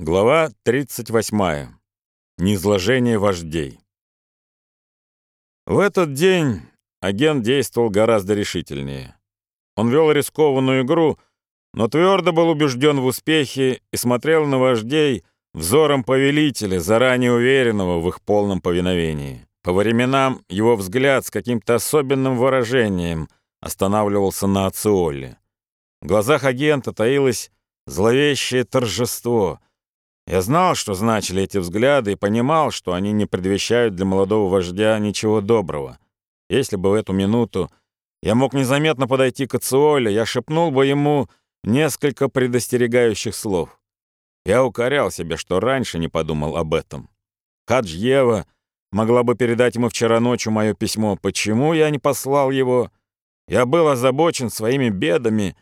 Глава 38. Низложение вождей. В этот день агент действовал гораздо решительнее. Он вел рискованную игру, но твердо был убежден в успехе и смотрел на вождей взором повелителя, заранее уверенного в их полном повиновении. По временам его взгляд с каким-то особенным выражением останавливался на Ациоле. В глазах агента таилось зловещее торжество — я знал, что значили эти взгляды, и понимал, что они не предвещают для молодого вождя ничего доброго. Если бы в эту минуту я мог незаметно подойти к Ациоле, я шепнул бы ему несколько предостерегающих слов. Я укорял себя, что раньше не подумал об этом. Хаджьева могла бы передать ему вчера ночью мое письмо. Почему я не послал его? Я был озабочен своими бедами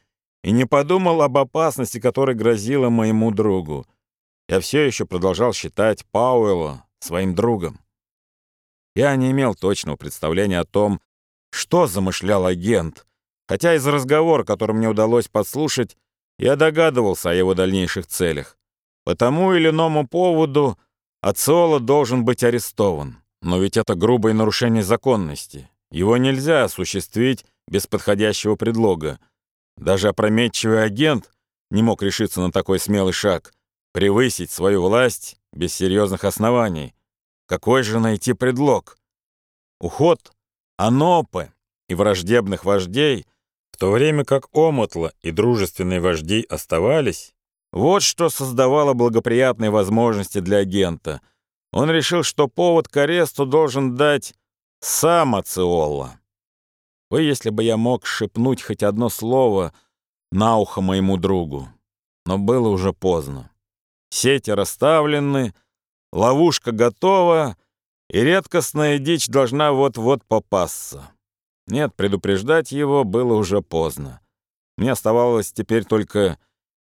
и не подумал об опасности, которая грозила моему другу я все еще продолжал считать Пауэлла своим другом. Я не имел точного представления о том, что замышлял агент, хотя из разговора, который мне удалось подслушать, я догадывался о его дальнейших целях. По тому или иному поводу Ациола должен быть арестован. Но ведь это грубое нарушение законности. Его нельзя осуществить без подходящего предлога. Даже опрометчивый агент не мог решиться на такой смелый шаг — превысить свою власть без серьезных оснований. Какой же найти предлог? Уход Анопы и враждебных вождей, в то время как Омотла и дружественные вожди оставались, вот что создавало благоприятные возможности для агента. Он решил, что повод к аресту должен дать сам Ациолла. Вы, если бы я мог шепнуть хоть одно слово на ухо моему другу. Но было уже поздно. Сети расставлены, ловушка готова, и редкостная дичь должна вот-вот попасться. Нет, предупреждать его было уже поздно. Мне оставалось теперь только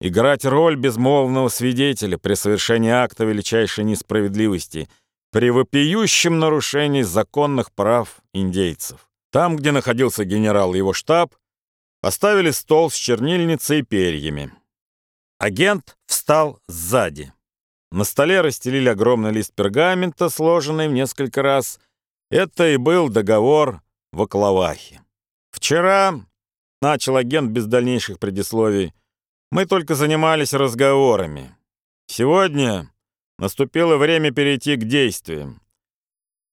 играть роль безмолвного свидетеля при совершении акта величайшей несправедливости, при вопиющем нарушении законных прав индейцев. Там, где находился генерал и его штаб, оставили стол с чернильницей и перьями. Агент встал сзади. На столе расстелили огромный лист пергамента, сложенный в несколько раз. Это и был договор в Оклавахе. «Вчера», — начал агент без дальнейших предисловий, «мы только занимались разговорами. Сегодня наступило время перейти к действиям.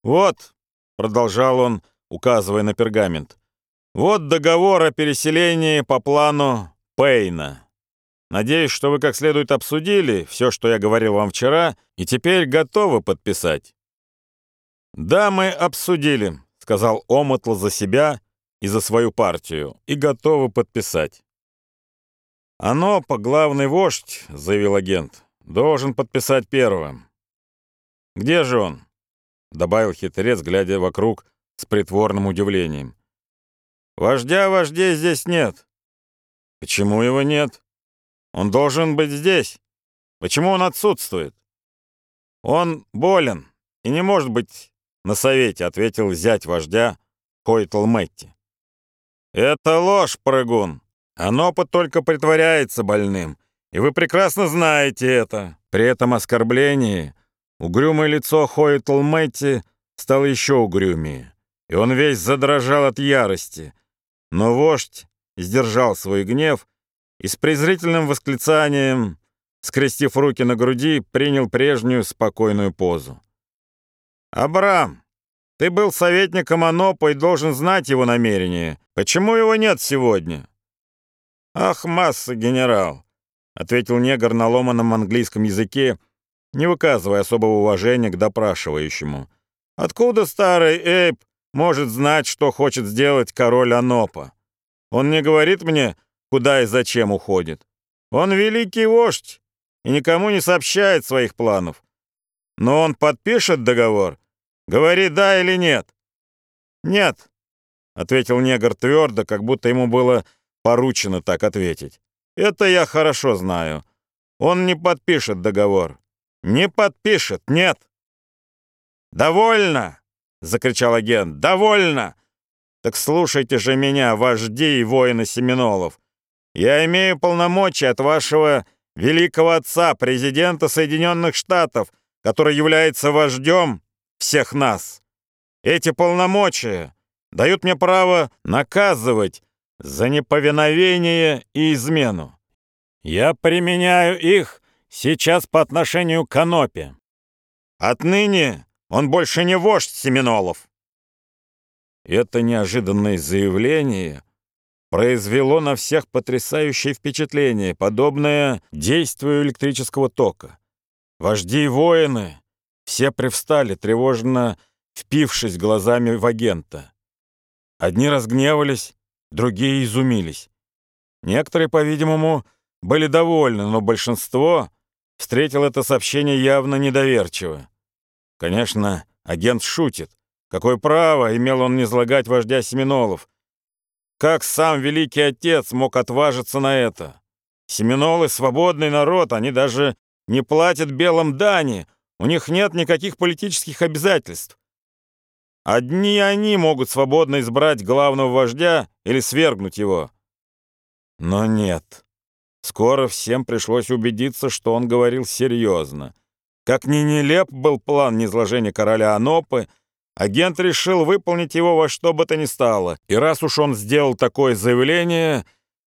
Вот», — продолжал он, указывая на пергамент, «вот договор о переселении по плану Пейна». Надеюсь, что вы как следует обсудили все, что я говорил вам вчера, и теперь готовы подписать». «Да, мы обсудили», — сказал Омотл за себя и за свою партию, и готовы подписать. «Оно, по главный вождь», — заявил агент, — «должен подписать первым». «Где же он?» — добавил хитрец, глядя вокруг с притворным удивлением. «Вождя вождей здесь нет». «Почему его нет?» Он должен быть здесь. Почему он отсутствует? Он болен и не может быть на совете, ответил зять вождя Хойтл Мэтти. Это ложь, прыгун. Оно только притворяется больным, и вы прекрасно знаете это. При этом оскорблении угрюмое лицо Хойтл Мэтти стало еще угрюмее, и он весь задрожал от ярости. Но вождь сдержал свой гнев и с презрительным восклицанием, скрестив руки на груди, принял прежнюю спокойную позу. «Абрам, ты был советником Анопа и должен знать его намерение. Почему его нет сегодня?» «Ах, масса, генерал!» — ответил негр на ломаном английском языке, не выказывая особого уважения к допрашивающему. «Откуда старый Эйб может знать, что хочет сделать король Анопа? Он не говорит мне, куда и зачем уходит. Он великий вождь и никому не сообщает своих планов. Но он подпишет договор? Говори «да» или «нет». «Нет», — ответил негр твердо, как будто ему было поручено так ответить. «Это я хорошо знаю. Он не подпишет договор. Не подпишет, нет». «Довольно!» — закричал агент. «Довольно! Так слушайте же меня, вожди и воины Семенолов. Я имею полномочия от вашего великого отца, президента Соединенных Штатов, который является вождем всех нас. Эти полномочия дают мне право наказывать за неповиновение и измену. Я применяю их сейчас по отношению к Анопе. Отныне он больше не вождь Семенолов. Это неожиданное заявление произвело на всех потрясающее впечатление, подобное действию электрического тока. Вожди и воины все привстали, тревожно впившись глазами в агента. Одни разгневались, другие изумились. Некоторые, по-видимому, были довольны, но большинство встретило это сообщение явно недоверчиво. Конечно, агент шутит. Какое право имел он не излагать вождя Семенолов? Как сам великий отец мог отважиться на это? Семенолы — свободный народ, они даже не платят белым дани, у них нет никаких политических обязательств. Одни они могут свободно избрать главного вождя или свергнуть его. Но нет. Скоро всем пришлось убедиться, что он говорил серьезно. Как ни нелеп был план низложения короля Анопы, агент решил выполнить его во что бы то ни стало. И раз уж он сделал такое заявление,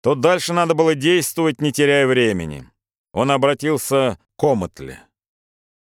то дальше надо было действовать, не теряя времени. Он обратился к Омотле.